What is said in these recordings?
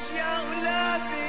your love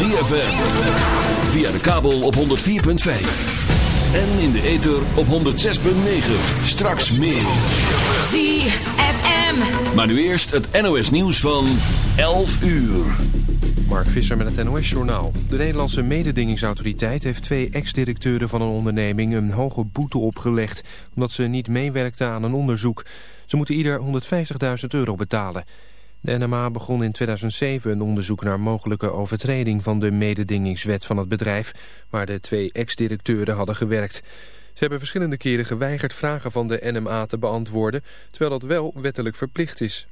ZFM. Via de kabel op 104.5. En in de ether op 106.9. Straks meer. ZFM. Maar nu eerst het NOS nieuws van 11 uur. Mark Visser met het NOS Journaal. De Nederlandse mededingingsautoriteit heeft twee ex-directeuren van een onderneming een hoge boete opgelegd, omdat ze niet meewerkten aan een onderzoek. Ze moeten ieder 150.000 euro betalen. De NMA begon in 2007 een onderzoek naar mogelijke overtreding van de mededingingswet van het bedrijf, waar de twee ex-directeuren hadden gewerkt. Ze hebben verschillende keren geweigerd vragen van de NMA te beantwoorden, terwijl dat wel wettelijk verplicht is.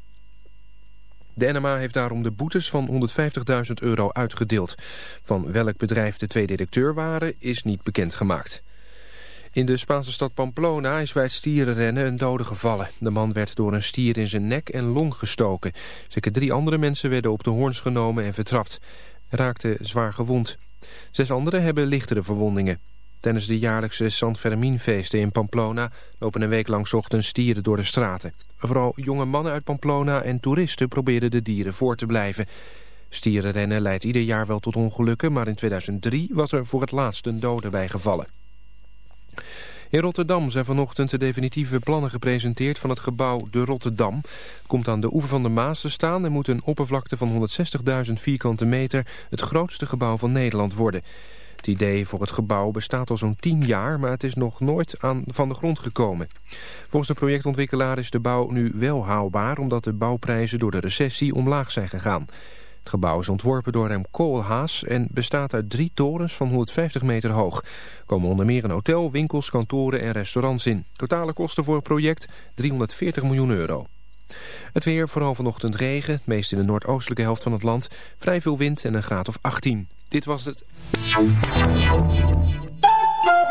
De NMA heeft daarom de boetes van 150.000 euro uitgedeeld. Van welk bedrijf de twee directeur waren, is niet bekendgemaakt. In de Spaanse stad Pamplona is bij het stierenrennen een dode gevallen. De man werd door een stier in zijn nek en long gestoken. Zeker drie andere mensen werden op de hoorns genomen en vertrapt. Raakten zwaar gewond. Zes anderen hebben lichtere verwondingen. Tijdens de jaarlijkse San Ferminfeesten in Pamplona lopen een week lang ochtends stieren door de straten. Vooral jonge mannen uit Pamplona en toeristen probeerden de dieren voor te blijven. Stierenrennen leidt ieder jaar wel tot ongelukken, maar in 2003 was er voor het laatst een dode bijgevallen. In Rotterdam zijn vanochtend de definitieve plannen gepresenteerd van het gebouw De Rotterdam. Het komt aan de oever van de Maas te staan en moet een oppervlakte van 160.000 vierkante meter het grootste gebouw van Nederland worden. Het idee voor het gebouw bestaat al zo'n 10 jaar, maar het is nog nooit aan, van de grond gekomen. Volgens de projectontwikkelaar is de bouw nu wel haalbaar omdat de bouwprijzen door de recessie omlaag zijn gegaan. Het gebouw is ontworpen door Rem Koolhaas en bestaat uit drie torens van 150 meter hoog. Er komen onder meer een hotel, winkels, kantoren en restaurants in. Totale kosten voor het project 340 miljoen euro. Het weer, vooral vanochtend regen, het meest in de noordoostelijke helft van het land. Vrij veel wind en een graad of 18. Dit was het.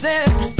sense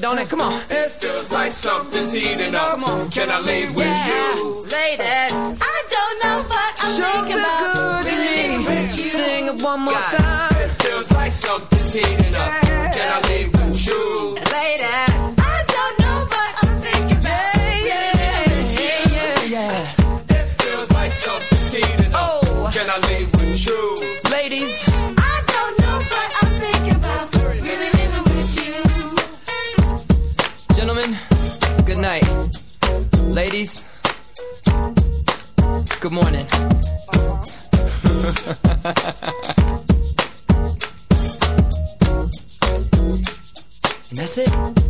don't it? Come on. It feels like something's heating up. Come on. Can I leave with yeah. you? ladies? I don't know what I'm sure thinking about. good to me. Sing it one more God. time. It feels like something's heating up. ladies. Good morning. and that's it.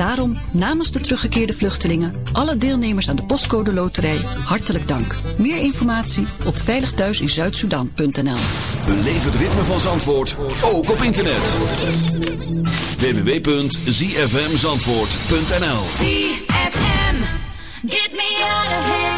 Daarom namens de teruggekeerde vluchtelingen, alle deelnemers aan de Postcode Loterij, hartelijk dank. Meer informatie op veiligthuisinzuidsudan.nl Beleef het ritme van Zandvoort, ook op internet. www.zfmzandvoort.nl ZFM, get me out of here.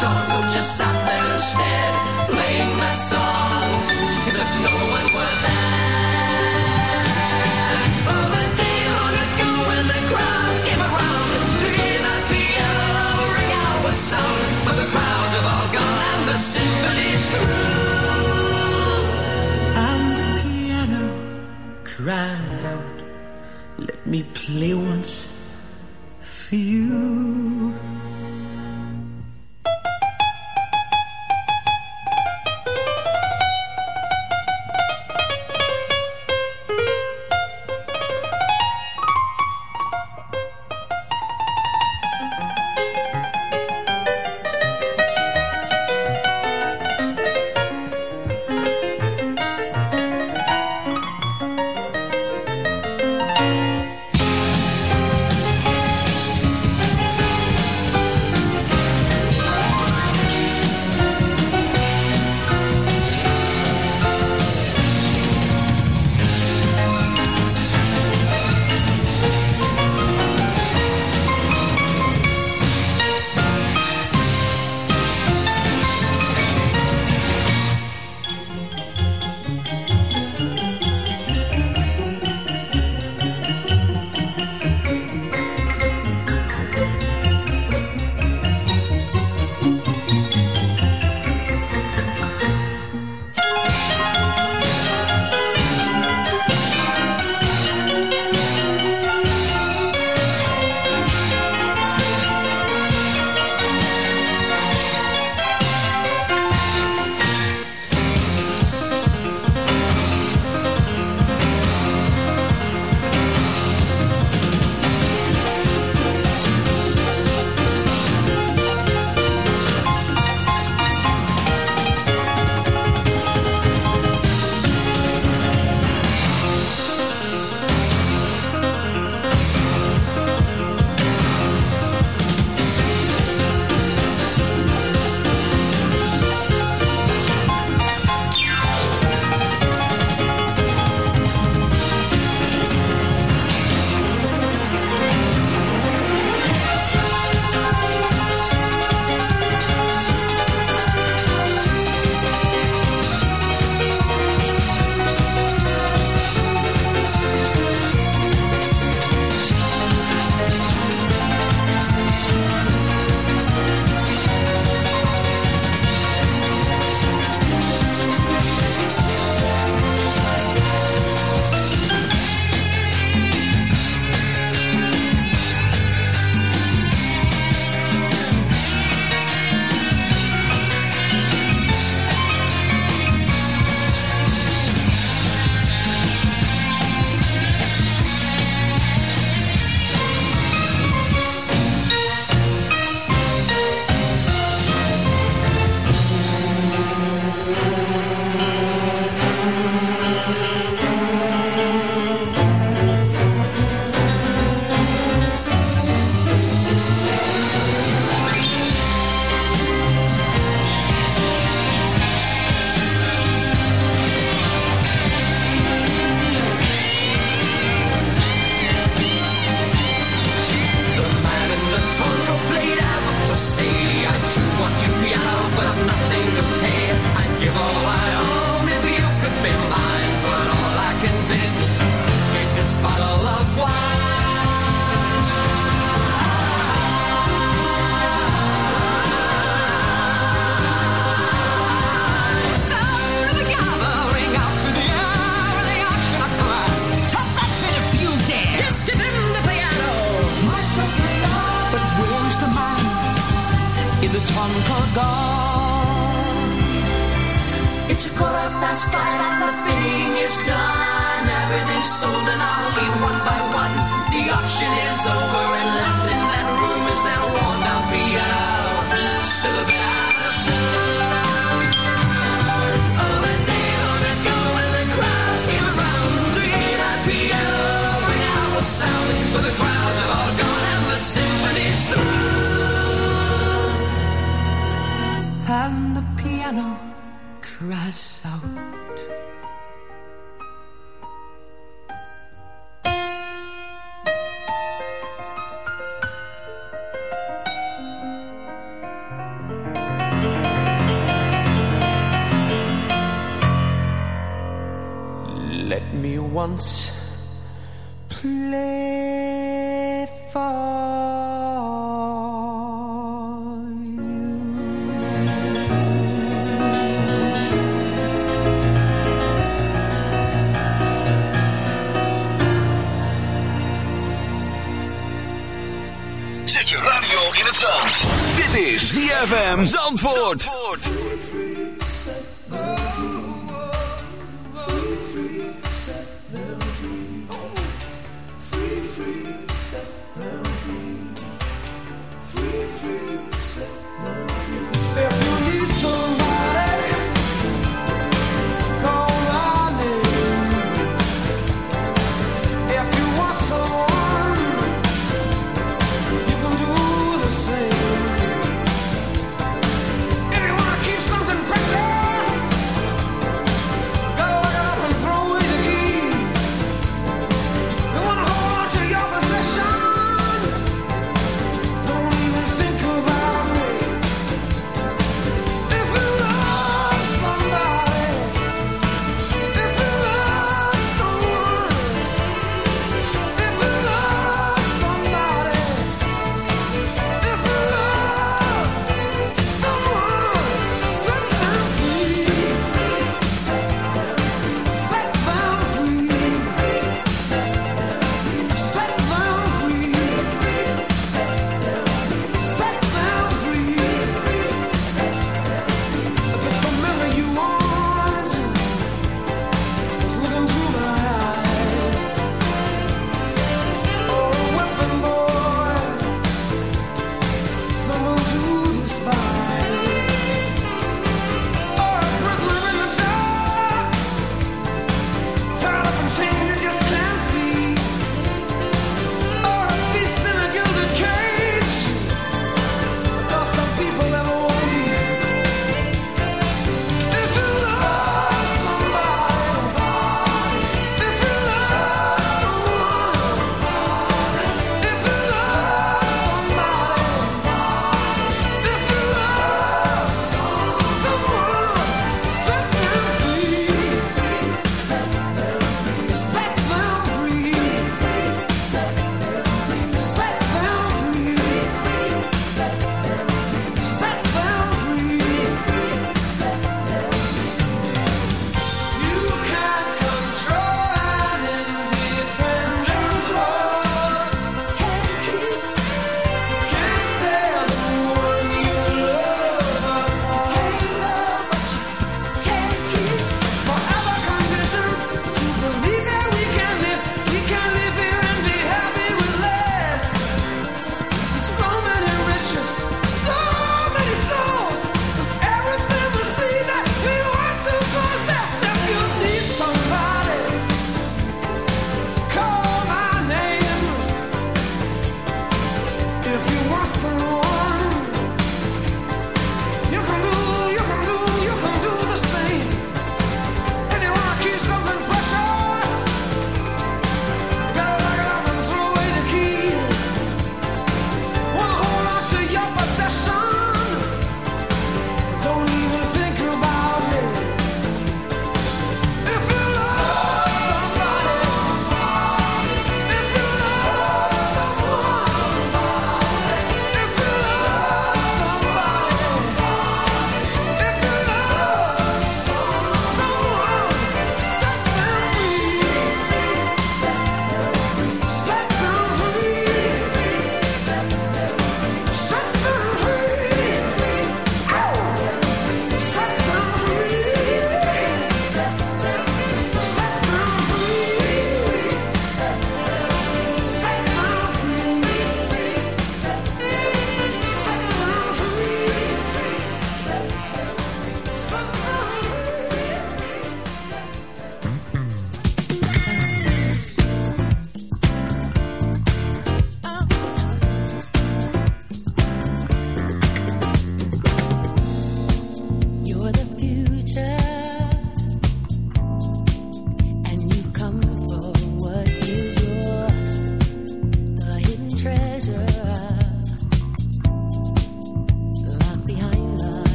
tongue, just sat there playing that song, as if no one were there. Oh, day long ago when the crowds came around to hear that piano ring out with sound, but the crowds have all gone and the symphony's through. And the piano cries out, let me play once for you. Zandvoort.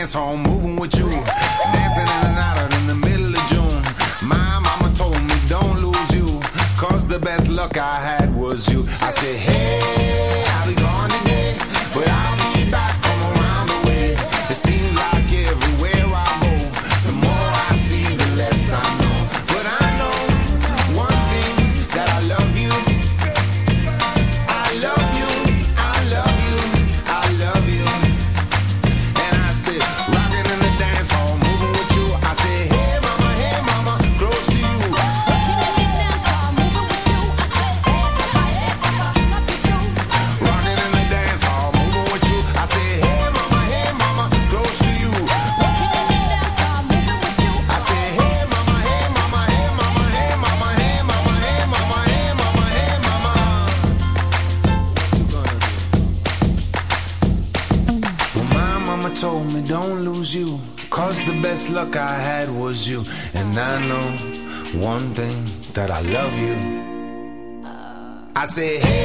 dance hall moving with you. Dancing in and out of in the middle of June. My mama told me, don't lose you. Cause the best luck I had was you. I said, hey. something that I love you. I said, hey.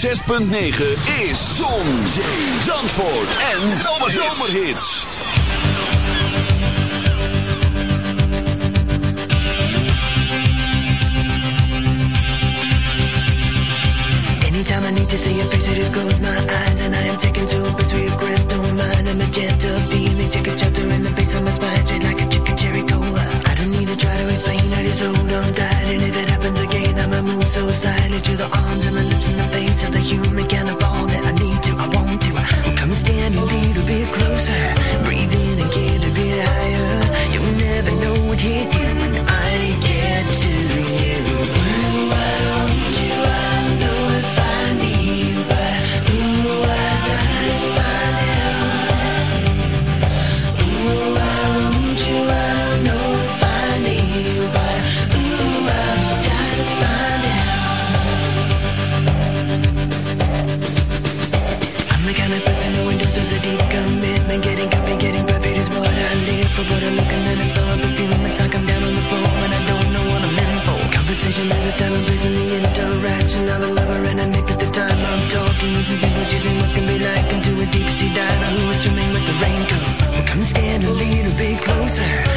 106.9 is Zon, Zee, Zandvoort en Zomerhits. Anytime I need to see your face, I just close my eyes And I am taken to a place where your crystal mind. A magenta feeling, take a I'ma so slightly To the arms and the lips and the face of the human kind of all that I need to, I want to. Come and stand a little bit closer attraction There's a time blazing in the interaction Of a lover and a nick at the time I'm talking. Using symbols, using what can be like Into a deep sea diver who is swimming with the raincoat. Well come stand a little bit closer.